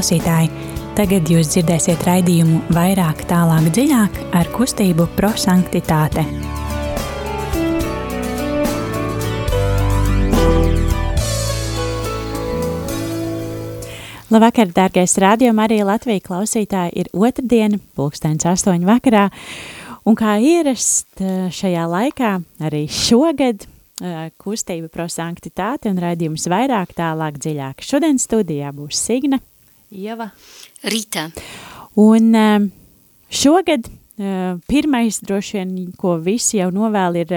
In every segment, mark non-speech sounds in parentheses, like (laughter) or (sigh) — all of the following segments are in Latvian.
klausītāji! Tagad jūs dzirdēsiet raidījumu vairāk, tālāk, dziļāk ar kustību prosanktitāte. Labvakar, dārgais rādījuma arī Latvija klausītāji ir otrdiena, pulkstens astoņu vakarā, un kā ierast šajā laikā arī šogad kustība prosanktitāte un raidījums vairāk, tālāk, dziļāk. Šodien studijā būs Signa, Ieva, Rīta. Un šogad pirmais, droši vien, ko visi jau novēl, ir,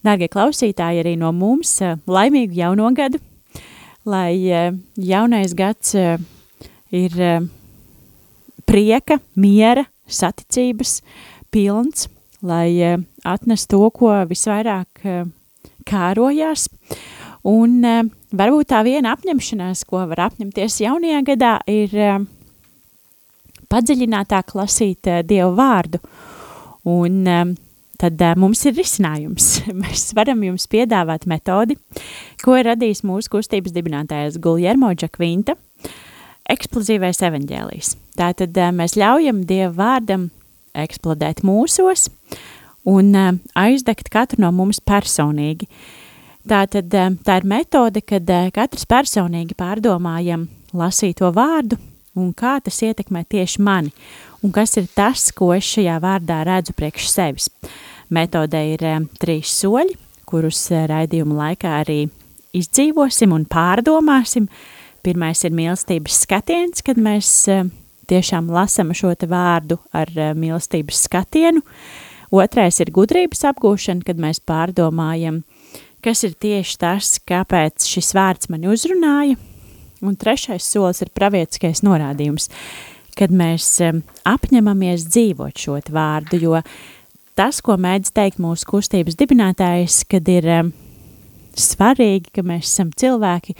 dārgie klausītāji, arī no mums laimīgu jauno gadu, lai jaunais gads ir prieka, miera, saticības pilns, lai atnes to, ko visvairāk kārojās. Un uh, varbūt tā viena apņemšanās, ko var apņemties jaunajā gadā, ir uh, padziļinātāk lasīt uh, Dievu vārdu. Un tad uh, mums ir risinājums. (laughs) Mēs varam jums piedāvāt metodi, ko ir radījis mūsu kustības dibinātājs Guljermo Džakvinta, eksplozīvais evaņģēlijs. Tātad uh, mēs ļaujam Dievu vārdam eksplodēt mūsos, un uh, aizdegt katru no mums personīgi. Tā tad tā ir metode, kad uh, katrs personīgi pārdomājam lasīto vārdu un kā tas ietekmē tieši mani, un kas ir tas, ko es šajā vārdā redzu priekš sevis. Metode ir uh, trīs soļi, kurus raidījuma laikā arī izdzīvosim un pārdomāsim. Pirmais ir mīlestības skatiens, kad mēs tiešām lasam šo vārdu ar mīlestības skatienu, Otrais ir gudrības apgūšana, kad mēs pārdomājam, kas ir tieši tas, kāpēc šis vārds mani uzrunāja. Un trešais solis ir pravietiskais norādījums, kad mēs apņemamies dzīvot šo vārdu, jo tas, ko mēdz teikt mūsu kustības dibinātājs, kad ir svarīgi, ka mēs esam cilvēki,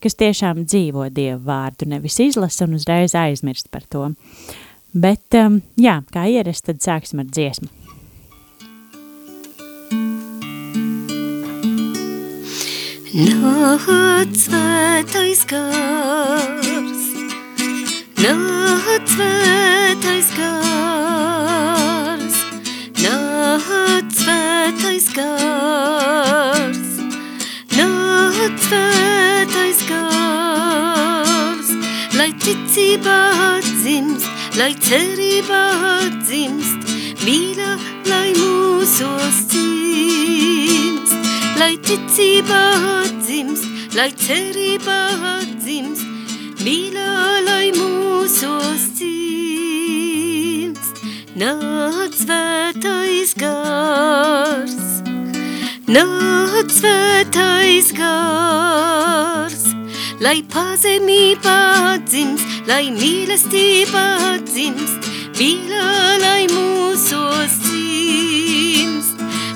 kas tiešām dzīvo Dievu vārdu, nevis izlasa un uzreiz aizmirst par to. Bet, jā, kā ierasts, tad sāksim ar dziesmu. Nāc gars, nāc gars, nāc gars, nāc gars, lai ticībā dzimst, lai cerībā dzimst, mīla, lai mūsos dzimst lai ticībā dzimst, lai cerībā dzimst, mīlā, lai mūsos dzimst. Nāc svētais gars, nāc svētais gars, lai pazemībā dzimst, lai mīlestībā dzimst, mīlā, lai mūsos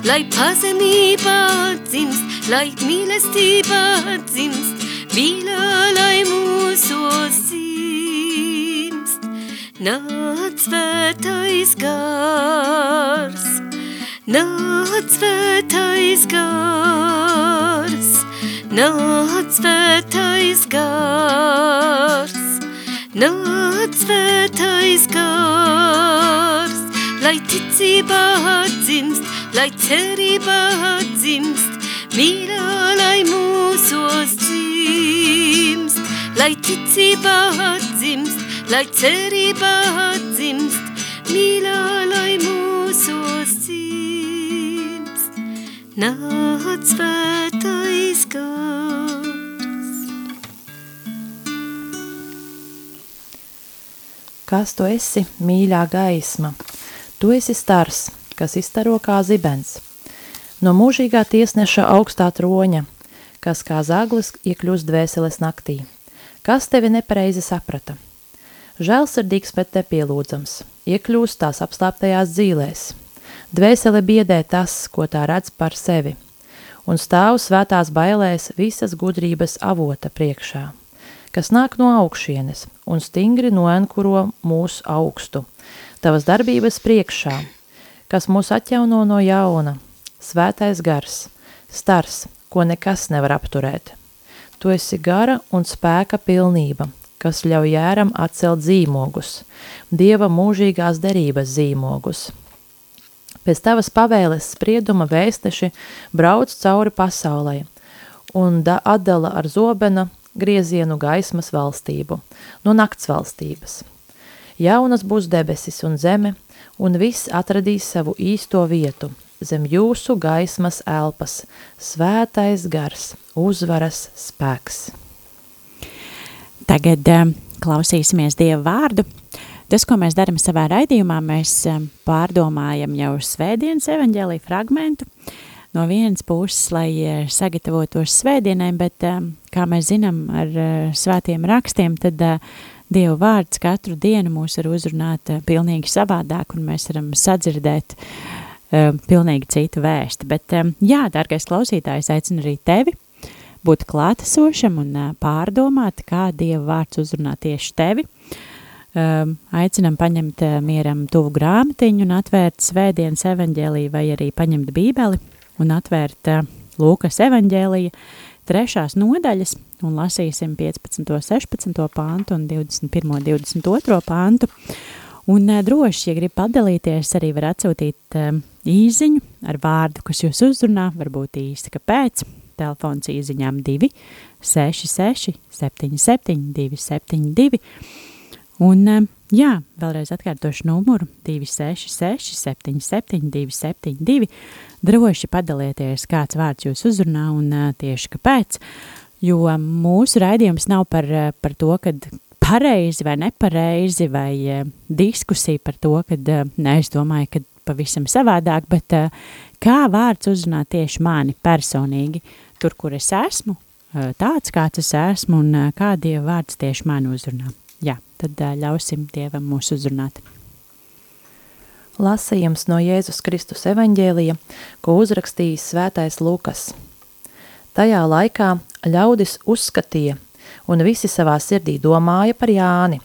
lai pazemībā dzimst, lai mīlestībā dzimst, mīlā, lai mūsos dzimst. Nāc svētais gars, nāc svētais gars, nāc svētais gars, nāc svētais gars, lai ticībā dzimst, cerībā dzimst, mīlā, lai mūsos dzimst, lai ticībā dzimst, lai cerībā dzimst, mīlā, lai mūsos dzimst. Nāc svētais gars. Kas tu esi, mīļā gaisma? Tu esi stars, kas izstaro kā zibens. No mūžīgā tiesneša augstā troņa, kas kā zaglis iekļūst dvēseles naktī. Kas tevi nepareizi saprata? Žēlsirdīgs, bet te pielūdzams, iekļūst tās apslāptajās dzīlēs. Dvēsele biedē tas, ko tā redz par sevi, un stāv svētās bailēs visas gudrības avota priekšā, kas nāk no augšienes un stingri noenkuro mūsu augstu, tavas darbības priekšā, kas mūs atjauno no jauna, svētais gars, stars, ko nekas nevar apturēt. Tu esi gara un spēka pilnība, kas ļauj jēram atcelt zīmogus, Dieva mūžīgās derības zīmogus. Pēc tavas pavēles sprieduma vēsteši brauc cauri pasaulē un da atdala ar zobena griezienu gaismas valstību no nakts valstības. Jaunas būs debesis un zeme, un viss atradīs savu īsto vietu – zem jūsu gaismas elpas, svētais gars, uzvaras spēks. Tagad um, klausīsimies Dieva vārdu. Tas, ko mēs darām savā raidījumā, mēs um, pārdomājam jau svētdienas evaņģēlī fragmentu no vienas puses, lai uh, sagatavotos svētdienai, bet, kā mēs zinām ar svētiem rakstiem, tad uh, Dieva vārds katru dienu mūs var uzrunāt uh, pilnīgi savādāk, un mēs varam sadzirdēt um, pilnīgi citu vēstu. Bet, um, jā, dārgais klausītājs, aicinu arī tevi būt klātesošam un uh, pārdomāt, kā Dieva vārds uzrunā tieši tevi. Um, aicinam paņemt uh, mieram tuvu grāmatiņu un atvērt svētdienas evaņģēliju vai arī paņemt bībeli un atvērt uh, Lūkas evaņģēlija trešās nodaļas un lasīsim 15. 16. pāntu un 21. 22. pāntu. Un uh, droši, ja grib padalīties, arī var atsūtīt uh, īziņu ar vārdu, kas jūs uzrunā, varbūt īsti, kāpēc. Telefons īziņām 2 66 77 272. Un, eh, jā, vēlreiz atkārtošu numuru 266 77 272. Droši padalieties, kāds vārds jūs uzrunā un eh, tieši kāpēc, jo mūsu raidījums nav par, eh, par to, kad pareizi vai nepareizi, vai diskusija par to, kad, ne, es domāju, ka pavisam savādāk, bet kā vārds uzrunā tieši mani personīgi, tur, kur es esmu, tāds, kāds es esmu, un kā Dieva vārds tieši mani uzrunā. Jā, tad ļausim Dievam mūs uzrunāt. Lasījums no Jēzus Kristus evaņģēlija, ko uzrakstījis svētais Lukas. Tajā laikā ļaudis uzskatīja, un visi savā sirdī domāja par Jāni,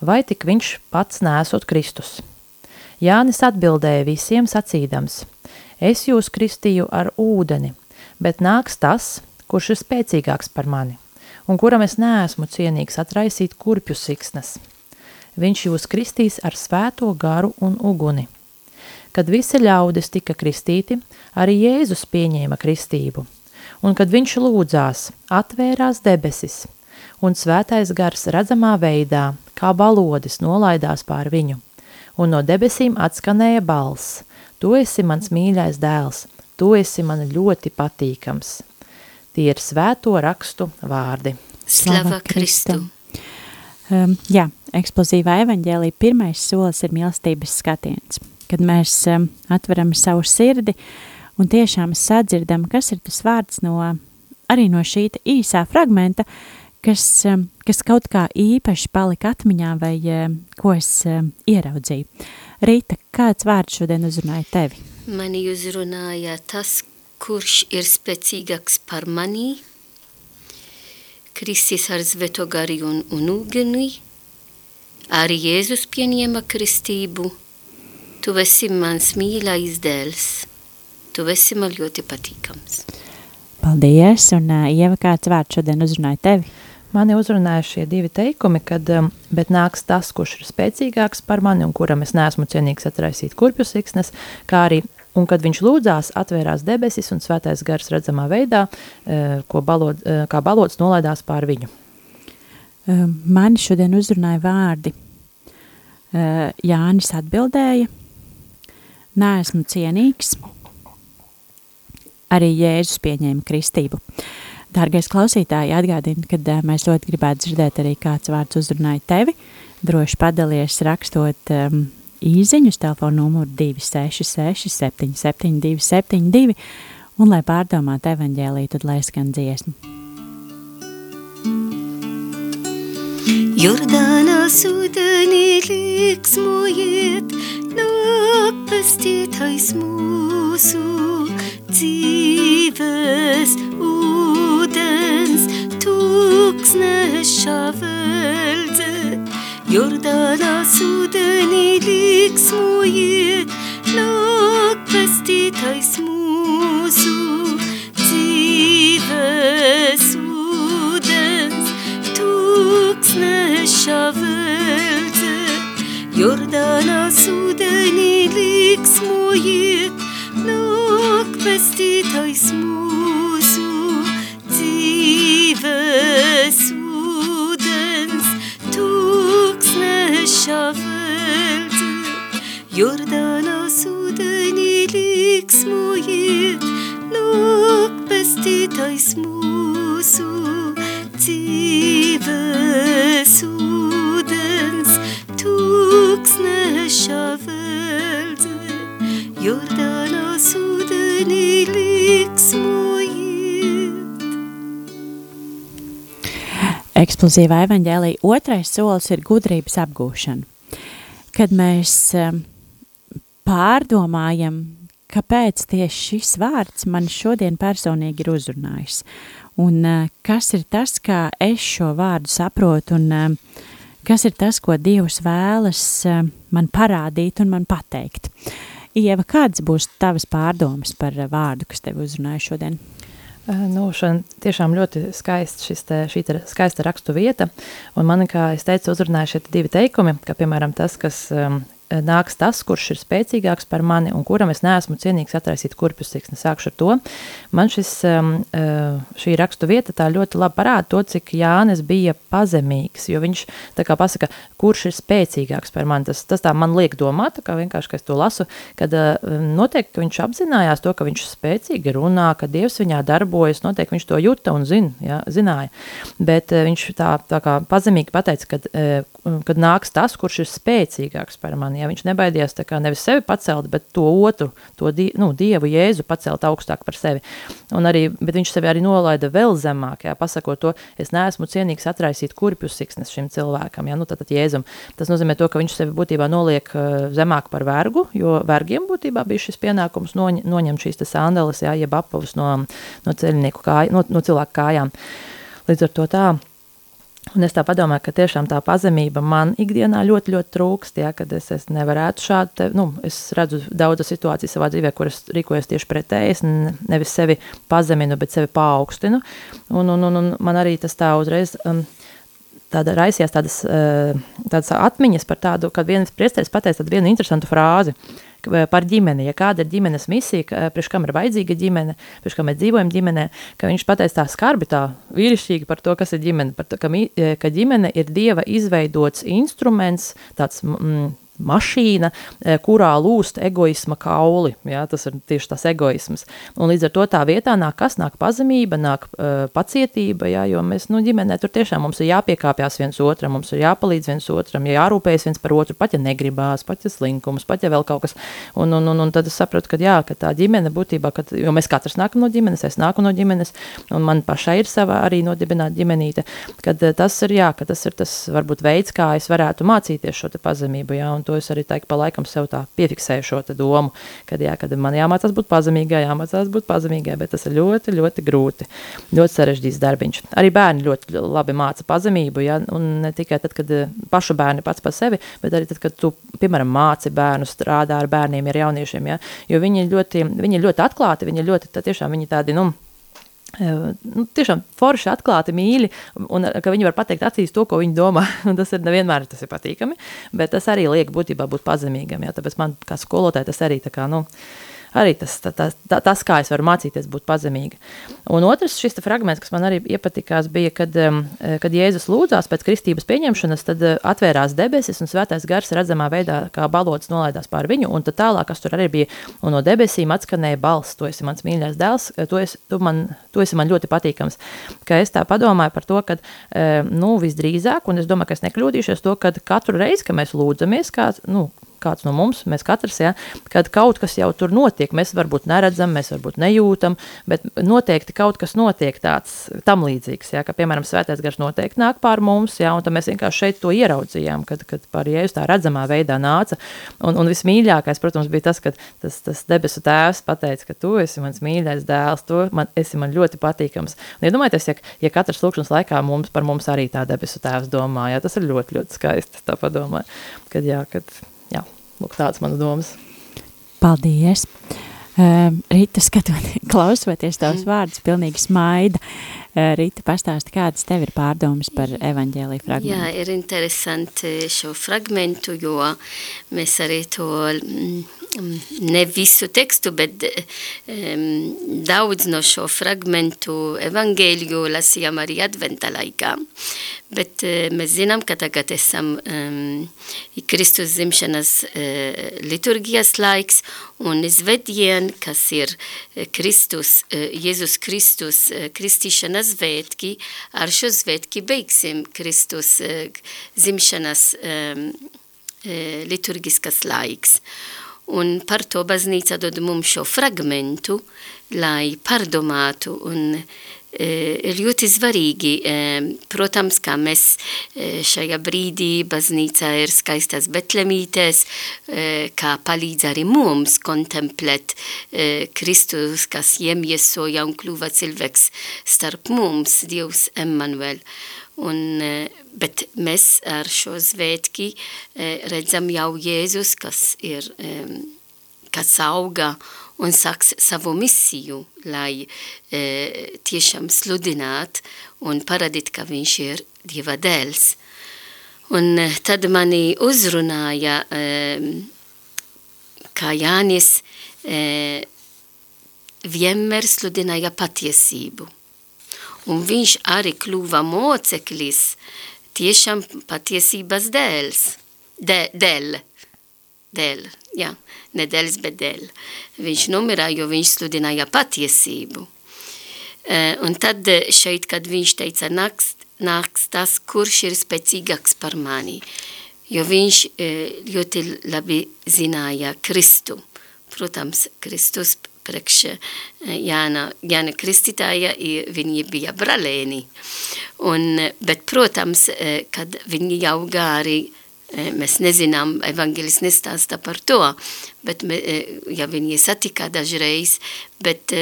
vai tik viņš pats nesot Kristus – Jānis atbildēja visiem sacīdams: Es jūs kristīju ar ūdeni, bet nāks tas, kurš ir spēcīgāks par mani, un kuram es neesmu cienīgs atraisīt kurpju siksnas. Viņš jūs kristīs ar svēto garu un uguni. Kad visi ļaudis tika kristīti, arī Jēzus pieņēma kristību, un kad viņš lūdzās, atvērās debesis, un svētais gars redzamā veidā, kā balodis, nolaidās pār viņu – un no debesīm atskanēja balss: Tu esi mans mīļais dēls, tu esi man ļoti patīkams. Tie ir svēto rakstu vārdi. Slava Kristu! Um, jā, eksplozīvā evaņģēlī pirmais solis ir mīlestības skatiens, kad mēs um, atveram savu sirdi un tiešām sadzirdam, kas ir tas vārds no, arī no šī īsā fragmenta, kas, um, kas kaut kā īpaši palika atmiņā vai um, ko es um, ieraudzīju. Rīta, kāds vārds šodien uzrunāja tevi? Mani uzrunāja tas, kurš ir spēcīgāks par mani, Kristis ar zveto gari un, un uguni, arī Jēzus pieņēma kristību, tu esi mans mīļais dēls, tu esi man ļoti patīkams. Paldies, un uh, Ieva, kāds vārds šodien uzrunāja tevi? Mani uzrunāja šie divi teikumi, kad, um, bet nāks tas, kurš ir spēcīgāks par mani un kuram es neesmu cienīgs atraisīt kurpju siksnes, kā arī, un kad viņš lūdzās, atvērās debesis un svētais gars redzamā veidā, ko balod, kā balots nolaidās pār viņu. Mani šodien uzrunāja vārdi. Jānis atbildēja, neesmu cienīgs, arī Jēzus pieņēma kristību. Dārgais klausītāji, atgādinu, ka uh, mēs ļoti gribētu dzirdēt arī kāds vārds uzrunāja tevi. Droši padalies rakstot um, īziņu uz telefonu numuru 266 772 72 un, lai pārdomātu evaņģēlī, tad lai skan dziesmu. Jordānas ūdenī liksmojiet, nāk pestītais mūsu dzīves ūdens, tūkstneša veldze. Jordānas ūdenī liksmojiet, nāk pestītais mūsu Eksplozīvā evaņģēlī otrais solis ir gudrības apgūšana. Kad mēs um, pārdomājam, kāpēc tieši šis vārds man šodien personīgi ir uzrunājis, un uh, kas ir tas, kā es šo vārdu saprotu, un uh, kas ir tas, ko Dievs vēlas uh, man parādīt un man pateikt. Ieva, kādas būs tavas pārdomas par uh, vārdu, kas tev uzrunāja šodien? Nu, šodien tiešām ļoti skaists šis te, šī te skaista rakstu vieta, un man, kā es teicu, uzrunāja šie divi teikumi, ka, piemēram, tas, kas um, nāks tas, kurš ir spēcīgāks par mani un kuram es neesmu cienīgs atraisīt kurpus siksni. Sākšu ar to. Man šis, um, uh, šī rakstu vieta tā ļoti labi parāda to, cik Jānis bija pazemīgs, jo viņš tā kā pasaka, kurš ir spēcīgāks par mani. Tas, tas tā man liek domāt, kā vienkārši, ka es to lasu, kad uh, noteikti viņš apzinājās to, ka viņš spēcīgi runā, ka Dievs viņā darbojas, noteikti viņš to juta un zin, ja, zināja. Bet viņš tā, tā kā pazemīgi pateica, kad, kad nāks tas, kurš ir spēcīgāks par mani, ja viņš nebaidījās nevis sevi pacelt, bet to otru, to die, nu, Dievu Jēzu pacelt augstāk par sevi. Un arī, bet viņš sevi arī nolaida vēl zemāk, jā, pasakot to, es neesmu cienīgs atraisīt kurpjus siksnes šim cilvēkam, jā, nu tātad Jēzum. Tas nozīmē to, ka viņš sevi būtībā noliek uh, zemāk par vergu, jo vergiem būtībā bija šis pienākums noņ, noņemt šīs sandeles, jā, jeb apavus no, no ceļnieku kāj, no, no cilvēku kājām. Līdz ar to tā, Un es tā domāju, ka tiešām tā pazemība man ikdienā ļoti, ļoti trūkst. Ja, kad es, es nevarētu šādi, te, nu, es redzu daudzas situācijas savā dzīvē, kuras rīkojos tieši pretēji. Es nevis sevi pazeminu, bet sevi paaugstinu. Un, un, un, un man arī tas tā uzreiz. Um, tāda raisījās tādas, uh, tādas atmiņas par tādu, kad viens priesteris pateica vienu interesantu frāzi, par ģimeni, ja kāda ir ģimenes misija, priekš kam ir vajadzīga ģimene, priekš kam mēs dzīvojam ģimenē, ka viņš pateica tā skarbi, tā vīrišķīgi par to, kas ir ģimene, par to, ka, ka ģimene ir Dieva izveidots instruments, tāds mm, mašīna, e, kurā lūst egoisma kauli. Ja, tas ir tieši tas egoisms. Un līdz ar to tā vietā nāk kas? Nāk pazemība, nāk uh, pacietība, ja, jo mēs nu, ģimenē tur tiešām mums ir jāpiekāpjas viens otram, mums ir jāpalīdz viens otram, ja jārūpējas viens par otru, pat ja negribās, pat ja slinkums, pat ja vēl kaut kas. Un, un, un, un tad es saprotu, ka, jā, ka tā ģimene būtībā, kad, jo mēs katrs nākam no ģimenes, es nāku no ģimenes, un man pašai ir sava arī nodibināta ģimenīte, kad e, tas ir, jā, ka tas ir tas varbūt veids, kā es varētu mācīties šo pazemību, jā, un un to es arī teiktu pa laikam sev tā piefiksēju šo domu, kad, jā, kad man jāmācās būt pazemīgai, jāmācās būt pazemīgai, bet tas ir ļoti, ļoti grūti, ļoti sarežģīts darbiņš. Arī bērni ļoti labi māca pazemību, ja, un ne tikai tad, kad eh, pašu bērni pats par sevi, bet arī tad, kad tu, piemēram, māci bērnu strādā ar bērniem, ar jauniešiem, ja, jo viņi ļoti, viņi ļoti atklāti, viņi ļoti, tā, tiešām viņi tādi, nu, nu, tiešām forši, atklāti, mīļi, un ka viņi var pateikt acīs to, ko viņi domā. (laughs) tas ir nevienmēr tas ir patīkami, bet tas arī liek būtībā būt pazemīgam. Jā, tāpēc man kā skolotāji tas arī tā kā, nu, uh, arī tas, tā, tā, tas, kā es varu mācīties būt pazemīga. Un otrs šis fragments, kas man arī iepatikās, bija, kad, um, kad Jēzus lūdzās pēc kristības pieņemšanas, tad uh, atvērās debesis un svētais gars redzamā veidā kā balots nolaidās pār viņu, un tad tālāk, kas tur arī bija, un no debesīm atskanēja balss, tu esi mans mīļais dēls, tu esi, tu man, tu esi man ļoti patīkams. Ka es tā padomāju par to, ka, nu, visdrīzāk, un es domāju, ka es nekļūdīšos to, ka katru reizi, kad mēs lūdzamies, kā, nu, kāds no mums, mēs katrs, ja, kad kaut kas jau tur notiek, mēs varbūt neredzam, mēs varbūt nejūtam, bet noteikti kaut kas notiek tāds tam līdzīgs, ja, ka, piemēram, svētais gars noteikti nāk pār mums, ja, un tad mēs vienkārši šeit to ieraudzījām, kad, kad par Jēzus tā redzamā veidā nāca, un, un vismīļākais, protams, bija tas, ka tas, tas debesu tēvs pateica, ka tu esi mans mīļais dēls, tu man, esi man ļoti patīkams. Un iedomājieties, ja, ja katrs lūkšanas laikā mums, par mums arī tā debesu tēvs domā, ja, tas ir ļoti, ļoti skaisti, tā padomāja, kad jā, kad Lūk, tāds manas domas. Paldies! Uh, Rīta, skatot, (laughs) klausoties tavus mm. vārdus, pilnīgi smaida. Uh, Rīta, pastāsti, kādas tev ir pārdomas par evaņģēliju fragmentu? Jā, ir interesanti šo fragmentu, jo mēs arī to mm, ne visu tekstu, bet um, daudz no šo fragmentu evangēļu lasījām arī adventa laikā. Bet uh, mēs zinām, ka tagad esam um, Kristus zimšanas uh, liturgijas laiks un izvedien, kas ir Kristus, uh, Jēzus Kristus uh, kristīšanas svētki, ar šo svētki beigsim Kristus uh, zimšanas um, uh, liturgiskas laiks. Un par to baznīca dod mums šo fragmentu, lai pārdomātu un e, ir ļoti svarīgi. E, protams, kā mēs e, šajā brīdī baznīca ir skaistas betlemītes, kā palīdz arī mums kontemplēt Kristus, kas iemiesoja un kļuva cilvēks starp mums, Dievs Emmanuel. Un, e, bet mēs ar šo svētki e, redzam jau Jēzus, kas ir, e, kas auga un sāks savu misiju, lai tiešām sludināt un parādīt, ka viņš ir Dieva dēls. Un tad mani uzrunāja, kā Jānis vienmēr sludināja patiesību un viņš arī kļuva moceklis tiešām patiesības dēls, de, dēļ, dēļ, jā, ne dēls, bet dēļ. Viņš numirā, jo viņš sludināja patiesību. Uh, un tad šeit, kad viņš teica, nāks, nāks tas, kurš ir spēcīgāks par mani, jo viņš uh, ļoti labi zināja Kristu. Protams, Kristus priekš Jāna, Jāna Kristītāja, viņi bija brālēni. Un, bet, protams, kad viņi jau gāri, mēs nezinām, evangelis nestāsta par to, bet, ja viņi satika dažreiz, bet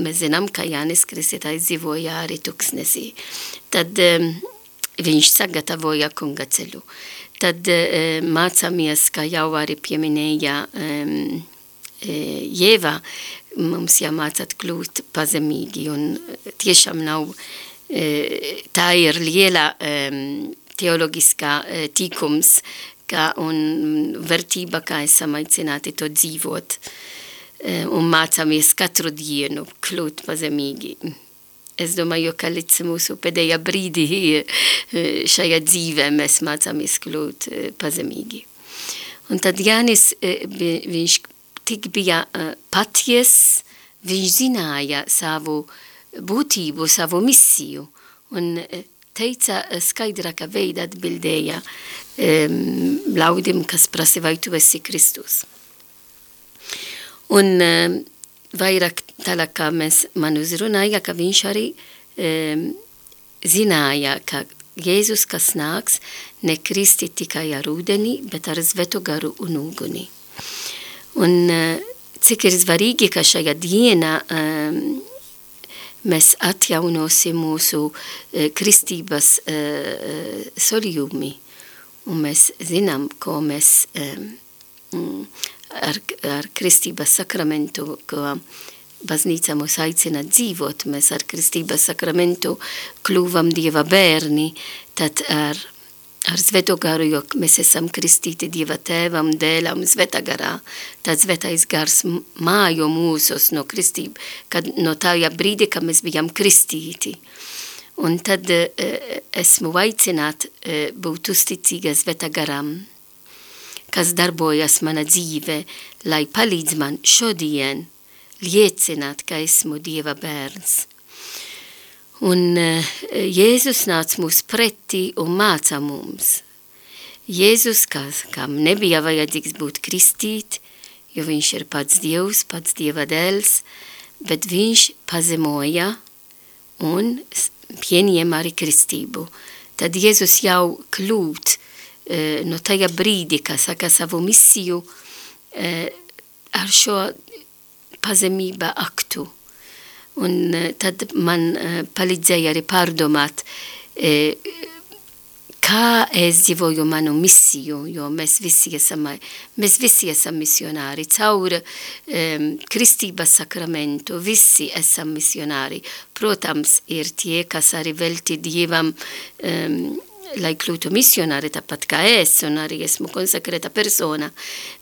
mēs zinām, ka Jānis Kristītājs dzīvoja arī tuksnesī. Tad viņš sagatavoja kunga ceļu. Tad mācāmies, kā jau arī pieminēja, um, Jēvā mums jāmācāt kļūt pazemīgi un tiešām nav, tā ir liela teologiskā tīkums kā, un vērtība, kā esam aicināti to dzīvot un mācāmies katru dienu kļūt pazemīgi. Es domāju, ka līdz mūsu pēdējā brīdī šajā dzīvē mēs mācāmies kļūt pazemīgi. Un tad Jānis, viņš tik bija uh, paties, viņš zināja savu būtību, savu misiju un uh, teica uh, skaidrākā veidā atbildēja um, laudim, kas prasa, vai tu esi Kristus. Un um, vairāk tālāk, kā mēs man uzrunāja, ka viņš arī um, zināja, ka Jēzus, kas nāks, nekristi tikai ar ūdeni, bet ar svetu garu un uguni. Un eh, cik ir svarīgi, ka šajā dienā um, mēs atjaunosim mūsu uh, kristības uh, solījumi. Un mēs zinām, ko mēs um, ar, ar kristības sakramentu, ko baznīca mūs aicina dzīvot, mēs ar kristības sakramentu kļuvam Dieva bērni, tad ar ar Svēto garu, jo mēs esam kristīti Dieva tēvam, dēlam, Svētā garā. Tad Svētais gars mājo mūsos no kristība, kad no tajā brīdī, kad mēs bijām kristīti. Un tad uh, esmu aicināt uh, būt uzticīga Svētā garam, kas darbojas mana dzīve, lai palīdz man šodien liecināt, ka esmu Dieva bērns. Un uh, Jēzus nāca mūs pretī un māca mums. Jēzus, kas, kam nebija vajadzīgs būt kristīt, jo viņš ir pats Dievs, pats Dieva dēls, bet viņš pazemoja un pieņem arī kristību. Tad Jēzus jau kļūt uh, no tajā brīdī, kā saka savu misiju, uh, ar šo pazemība aktu. Un tad man palīdzēja arī pārdomāt, kā es dzīvoju manu misiju, jo mēs visi esam, mēs visi esam misionāri, caur um, kristības sakramentu, visi esam misionāri. Protams, ir tie, kas arī velti Dievam, um, lai kļūtu misionāri, tāpat kā es, un arī esmu konsekrēta persona,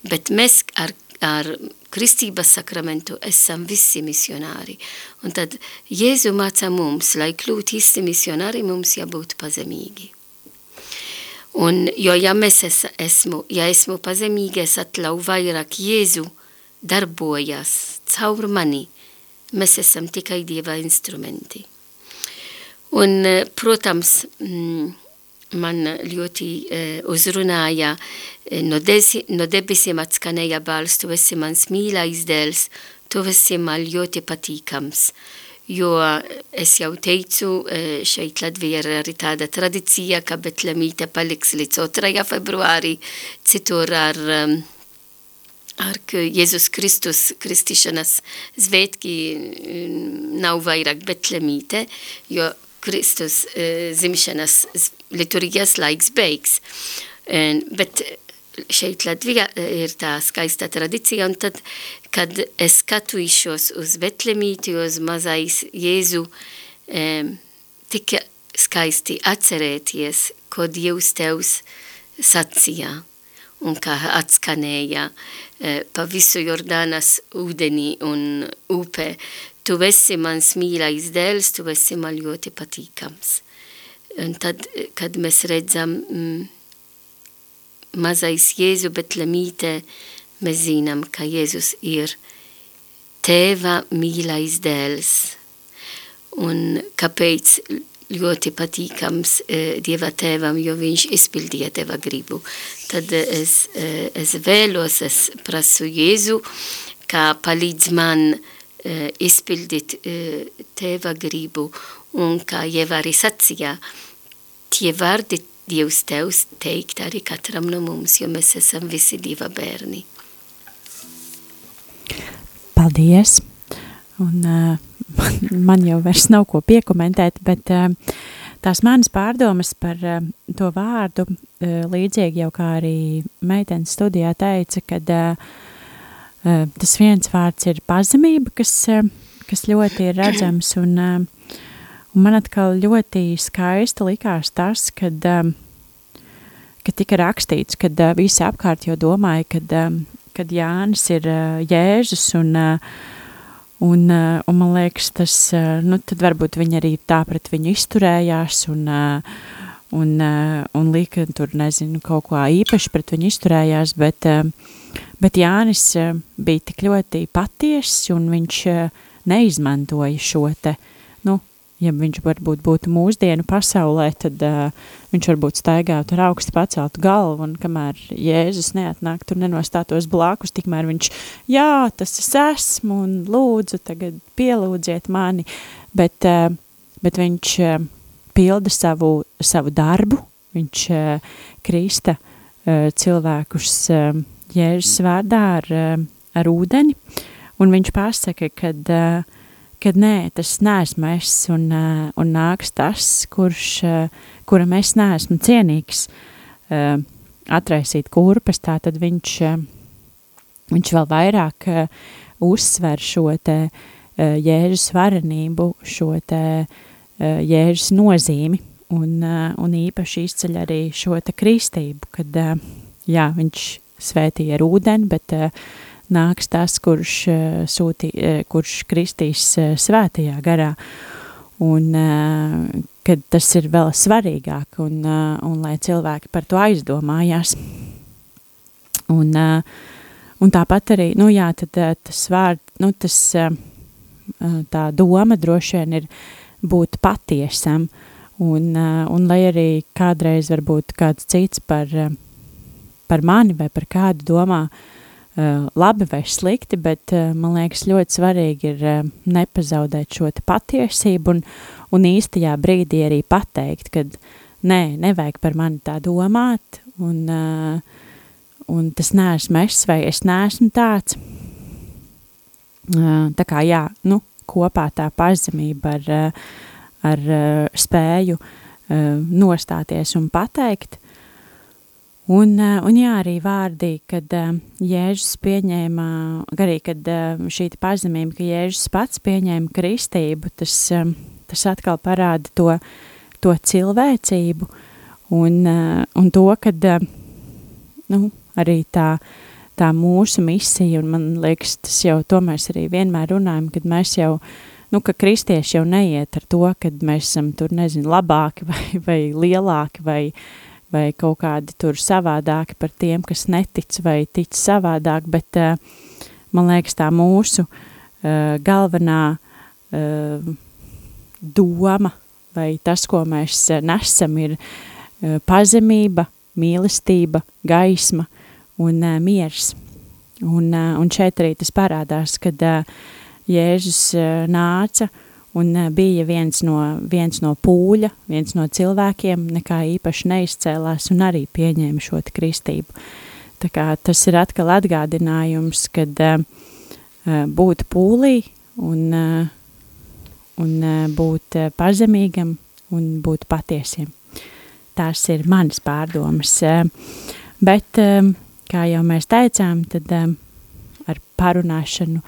bet mēs ar, ar kristības sakramentu esam visi misionāri. Un tad Jēzu māca mums, lai kļūtu īsti misionāri, mums jābūt pazemīgi. Un, jo ja mēs es, esmu, ja esmu pazemīgi, es atlau vairāk Jēzu darbojas caur mani, mēs esam tikai Dieva instrumenti. Un, protams, man ļoti uh, uzrunāja no, desi, no debesīm atskanēja balss, tu esi mans mīlais dēls, tu esi man ļoti patīkams. Uh, jo es jau teicu, šeit Latvijā ir arī tāda tradicija, ka Betlemīte paliks līdz 2. februārī, citur ar, ar Jēzus Kristus kristīšanas svētki nav vairāk Betlemīte, jo Kristus zimšanas liturgijas laiks beigs. Bet šeit Latvijā ir tā skaista tradicija, un tad kad es skatīšos uz Betlemīti, uz mazais Jēzu, um, tik skaisti atcerēties, ko Dievs tevs sacīja un kā atskanēja pa visu Jordānas ūdenī un upē. Tu esi mans mīlais dēls, tu esi man ļoti patīkams. Un tad, kad mēs redzam mm, mazais Jēzu Betlemīte, uh, mēs zinām, ka Jēzus ir tēva mīlais dēls. Un kāpēc ļoti patīkams uh, Dieva tēvam, jo viņš izpildīja teva gribu. Tad es, uh, es vēlos, es prasu Jēzu, kā palīdz man uh, izpildīt uh, teva gribu. Un kā Jeva arī sacīja, tie vārdi Dievs tevs teikt arī katram no mums, jo mēs esam visi Dieva bērni. Paldies! Un, uh, (laughs) man jau vairs nav ko piekomentēt, bet uh, tās manas pārdomas par uh, to vārdu, uh, līdzīgi jau kā arī meitenes studijā teica, kad uh, tas viens vārds ir pazemība, kas, uh, kas ļoti ir redzams, un, uh, un man atkal ļoti skaisti likās tas, kad, kad tika rakstīts, kad visi apkārt jau domāja, kad kad Jānis ir Jēzus un, un, un man liekas tas, nu tad varbūt viņi arī tā pret viņu izturējās un, un, un lika tur, nezinu, kaut ko īpaši pret viņu izturējās, bet, uh, bet Jānis uh, bija tik ļoti patiesis un viņš uh, neizmantoja šo te, nu, ja viņš varbūt būtu mūsdienu pasaulē, tad uh, viņš varbūt staigātu ar augstu paceltu galvu, un kamēr Jēzus neatnāk, tur nenostātos blakus, tikmēr viņš, jā, tas es esmu, un lūdzu, tagad pielūdziet mani, bet, uh, bet viņš uh, pilda savu, savu darbu, viņš uh, krista uh, cilvēkus uh, Jēzus vārdā ar, uh, ar ūdeni, un viņš pasaka, kad uh, kad nē, tas neesmu es un, uh, un nāks tas, kurš, kuram es neesmu cienīgs atraisīt kurpes, tā tad viņš, viņš vēl vairāk uzsver šo te jēžas varenību, šo te jēžas nozīmi un, un īpaši izceļ arī šo te kristību, kad, jā, viņš svētīja ar ūdeni, bet uh, nāks tas, kurš, eh, sūtī, eh, kurš kristīs eh, svētajā garā. Un kad tas ir vēl svarīgāk un, un lai cilvēki par to aizdomājās. Un, un tāpat arī, nu jā, tad tas vārd, nu tas, tā doma droši vien ir būt patiesam. Un, un lai arī kādreiz varbūt kāds cits par, par mani vai par kādu domā, uh, labi vai slikti, bet eh, man liekas ļoti svarīgi ir eh, nepazaudēt šo patiesību un, un īstajā brīdī arī pateikt, kad nē, nevajag par mani tā domāt un, un tas neesmu es vai es neesmu tāds. Tā kā jā, nu, kopā tā pazemība ar, ar spēju nostāties un pateikt. Un, un jā, arī vārdi, kad Jēzus pieņēma, arī kad šī pazemība, ka Jēzus pats pieņēma kristību, tas, tas atkal parāda to, to cilvēcību un, un to, kad nu, arī tā, tā mūsu misija, un man liekas, tas jau to mēs arī vienmēr runājam, kad mēs jau, nu, ka kristieši jau neiet ar to, kad mēs esam tur, nezinu, labāki (laughs) vai, vai lielāki vai, vai kaut kādi tur savādāki par tiem, kas netic vai tic savādāk, bet uh, man liekas tā mūsu uh, galvenā uh, doma vai tas, ko mēs nesam, ir uh, pazemība, mīlestība, gaisma un uh, miers. Un, uh, un šeit arī tas parādās, kad uh, Jēzus uh, nāca un uh, bija viens no, viens no pūļa, viens no cilvēkiem, nekā īpaši neizcēlās un arī pieņēma šo kristību. Tā kā tas ir atkal atgādinājums, kad uh, būt pūlī un, uh, un uh, būt uh, pazemīgam un būt patiesiem tās ir manas pārdomas. Eh, bet, eh, kā jau mēs teicām, tad eh, ar parunāšanu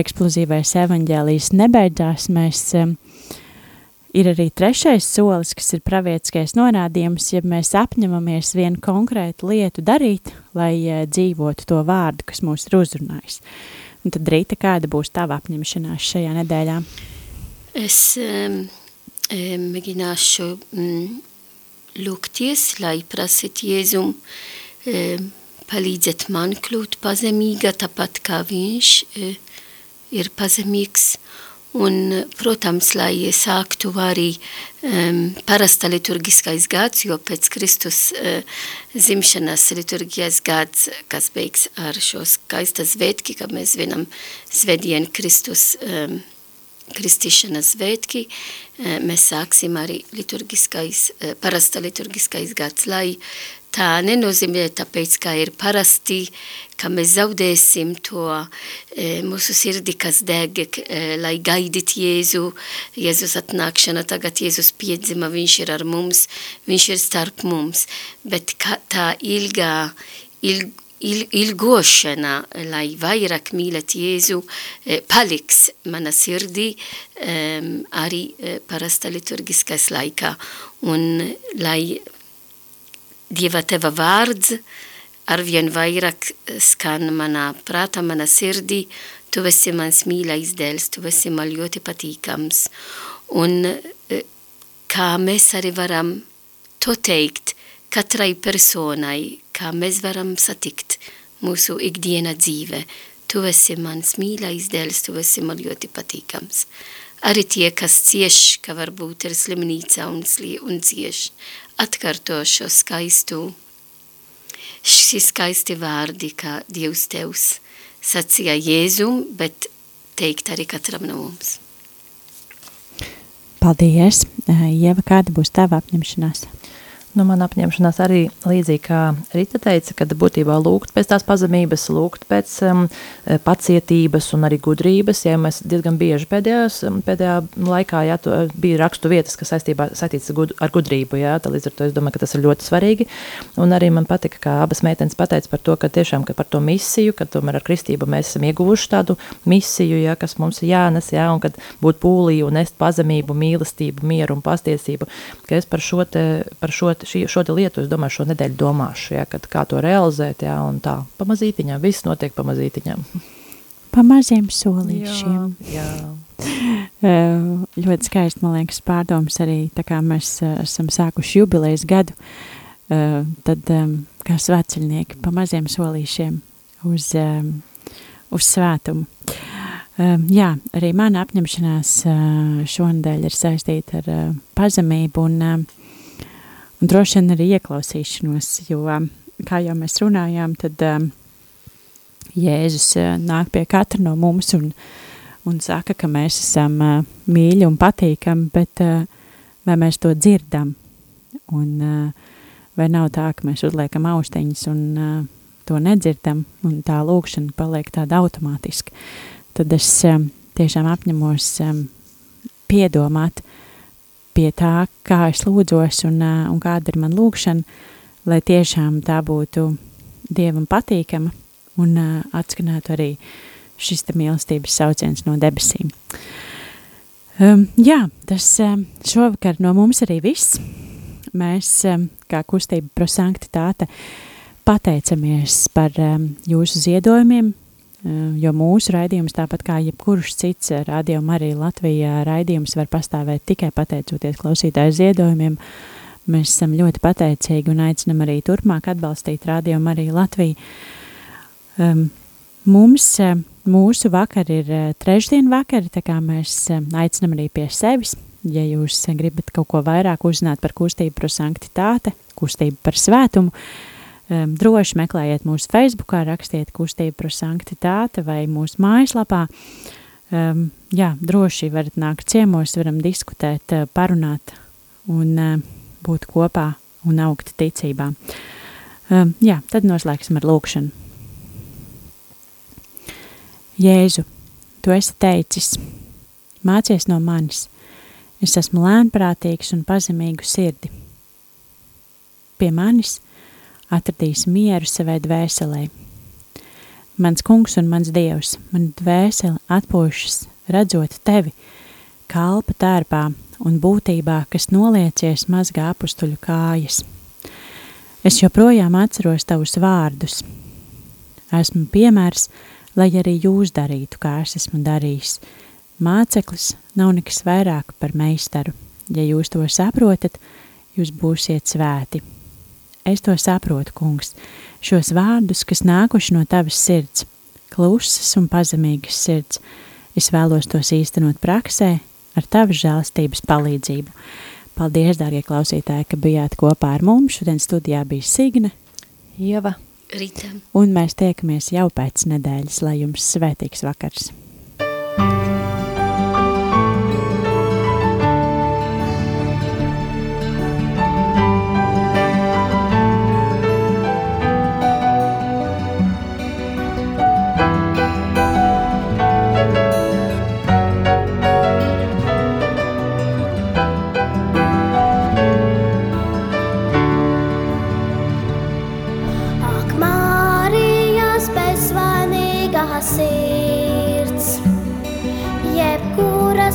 eksplozīvais evaņģēlijs nebeidzās. Mēs ir arī trešais solis, kas ir pravietiskais norādījums, ja mēs apņemamies vienu konkrētu lietu darīt, lai dzīvotu to vārdu, kas mūs ir uzrunājis. Un tad Rīta, kāda būs tava apņemšanās šajā nedēļā? Es um, mēģināšu um, lūgties, lai prasīt Jēzum e, palīdzēt man kļūt pazemīga, tāpat kā viņš e, ir pazemīgs. Un, protams, lai sāktu arī um, parasta liturgiskais gads, jo pēc Kristus uh, zimšanas liturgijas gads, kas beigs ar šo skaista svētki, ka mēs vienam svētdien Kristus um, kristīšanas svētki, eh, mēs sāksim arī liturgiskais, eh, parasta liturgiskais gads, lai tā nenozīmē tāpēc, ka ir parasti, ka mēs zaudēsim to e, mūsu sirdi, kas deg, e, lai gaidīt Jēzu, Jēzus atnākšana, tagad Jēzus piedzima, viņš ir ar mums, viņš ir starp mums, bet ka, tā ilgā, ilg, il, ilgošana, lai vairāk mīlēt Jēzu, eh, paliks mana sirdī um, arī eh, parasta liturgiskais laikā. Un lai Dieva teva vārds arvien vairāk skan manā prātā, manā sirdī, tu esi mans mīļais dēls, tu esi man ļoti patīkams. Un eh, kā mēs arī varam to teikt katrai personai, kā mēs varam satikt mūsu ikdiena dzīve. Tu esi mans mīļais dēls, tu esi man ļoti patīkams. Arī tie, kas cieš, ka varbūt ir slimnīca un, sli, un cieš, atkārto šo skaistu, šī skaisti vārdi, kā Dievs tevs sacīja Jēzum, bet teikt arī katram no mums. Paldies! Ieva, kāda būs tava apņemšanās? Nu, man apņemšanās arī līdzīgi kā Rita teica, kad būtībā lūgt pēc tās pazemības, lūgt pēc um, pacietības un arī gudrības, ja mēs diezgan bieži pēdējās, um, pēdējā laikā, jā, to, bija rakstu vietas, kas saistībā saistīts gud, ar gudrību, jā, tā līdz ar to es domāju, ka tas ir ļoti svarīgi, un arī man patika, kā abas meitenes pateica par to, ka tiešām, ka par to misiju, ka tomēr ar kristību mēs esam ieguvuši tādu misiju, jā, kas mums ir jānes, jā, un kad būt pūlī un nest pazemību, mīlestību, mieru un pastiesību, ka es par šo te, par šo te šī, šo lietu, es domāju, šo nedēļu domāšu, ja, kad, kā to realizēt, ja, un tā, pamazītiņām, viss notiek pamazītiņām. (laughs) Pa maziem solīšiem. Jā, jā. Uh, (laughs) ļoti skaisti, man liekas, pārdoms arī, tā kā mēs uh, esam sākuši jubilejas gadu, uh, tad um, kā svētceļnieki pa maziem solīšiem uz, uz svētumu. Um, jā, arī mana apņemšanās uh, šonadēļ ir saistīta ar uh, pazemību un uh, un droši vien arī ieklausīšanos, jo, kā jau mēs runājām, tad um, Jēzus uh, nāk pie katra no mums un, un saka, ka mēs esam uh, mīļi un patīkami, bet uh, vai mēs to dzirdam? Un uh, vai nav tā, ka mēs uzliekam austiņas un uh, to nedzirdam, un tā lūkšana paliek tāda automātiski? Tad es um, tiešām apņemos um, piedomāt pie tā, kā es lūdzos un, un kāda ir man lūkšana, lai tiešām tā būtu Dievam patīkama un atskanētu arī šis mīlestības sauciens no debesīm. Um, jā, tas um, šovakar no mums arī viss. Mēs, um, kā kustība prosanktitāte, pateicamies par um, jūsu ziedojumiem, um, jo mūsu raidījums, tāpat kā jebkurš cits rādījuma arī Latvijā raidījums var pastāvēt tikai pateicoties klausītāju ziedojumiem, uh, Mēs esam ļoti pateicīgi un aicinam arī turpmāk atbalstīt rādījumu arī Latviju. Um, mums, uh, mūsu vakar ir uh, trešdien vakari, tā kā mēs uh, aicinam arī pie sevis. Ja jūs uh, gribat kaut ko vairāk uzzināt par kustību par sanktitāte, kustību par svētumu, um, droši meklējiet mūsu Facebookā, rakstiet kustību par sanktitāte vai mūsu mājaslapā. Um, jā, droši varat nākt ciemos, varam diskutēt, uh, parunāt un uh, būt kopā un augt ticībā. Um, jā, tad noslēgsim ar lūkšanu. Jēzu, tu esi teicis, mācies no manis, es esmu lēnprātīgs un pazemīgu sirdi. Pie manis atradīs mieru savai dvēselē. Mans kungs un mans dievs, man dvēsele atpūšas, redzot tevi, kalpa tērpā un būtībā, kas noliecies mazgā apustuļu kājas. Es joprojām atceros tavus vārdus. Esmu piemērs, lai arī jūs darītu, kā es esmu darījis. Māceklis nav nekas vairāk par meistaru. Ja jūs to saprotat, jūs būsiet svēti. Es to saprotu, kungs, šos vārdus, kas nākuši no tavas sirds, klusas un pazemīgas sirds. Es vēlos tos īstenot praksē, ar tavas žēlstības palīdzību. Paldies, dārgie klausītāji, ka bijāt kopā ar mums. Šodien studijā bija Signe, Ieva, Rīta. un mēs tiekamies jau pēc nedēļas, lai jums svētīgs vakars!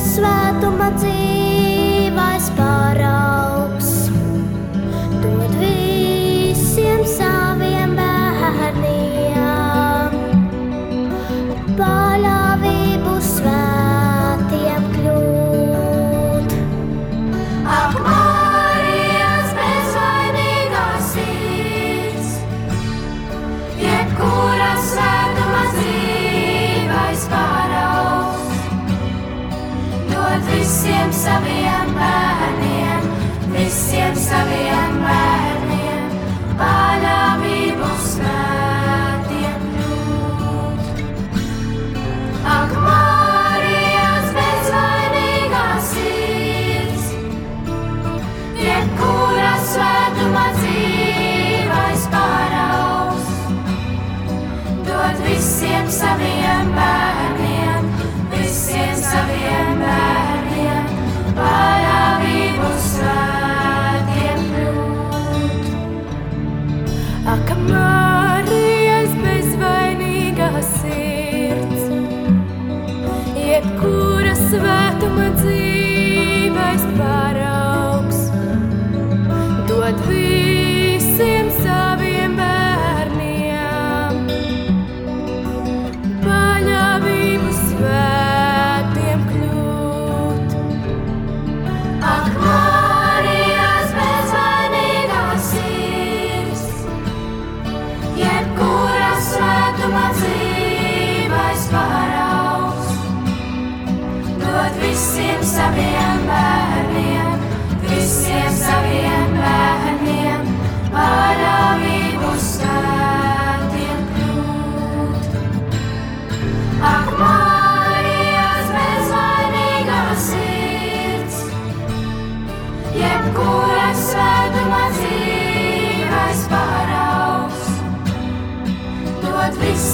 Svētuma dzīvais paraugs, saviem bērniem, visiem saviem bērniem, paļāvību svētiem kļūt. Ak, Marijas bezvainīgā sirds, jebkura svētuma dzīvais paraugs, dod visiem saviem bērniem, Ak, Marijas bezvainīgā sirds, jebkura svētuma dzīvais paraugs,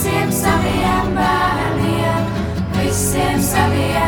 visiem saviem bērniem, visiem saviem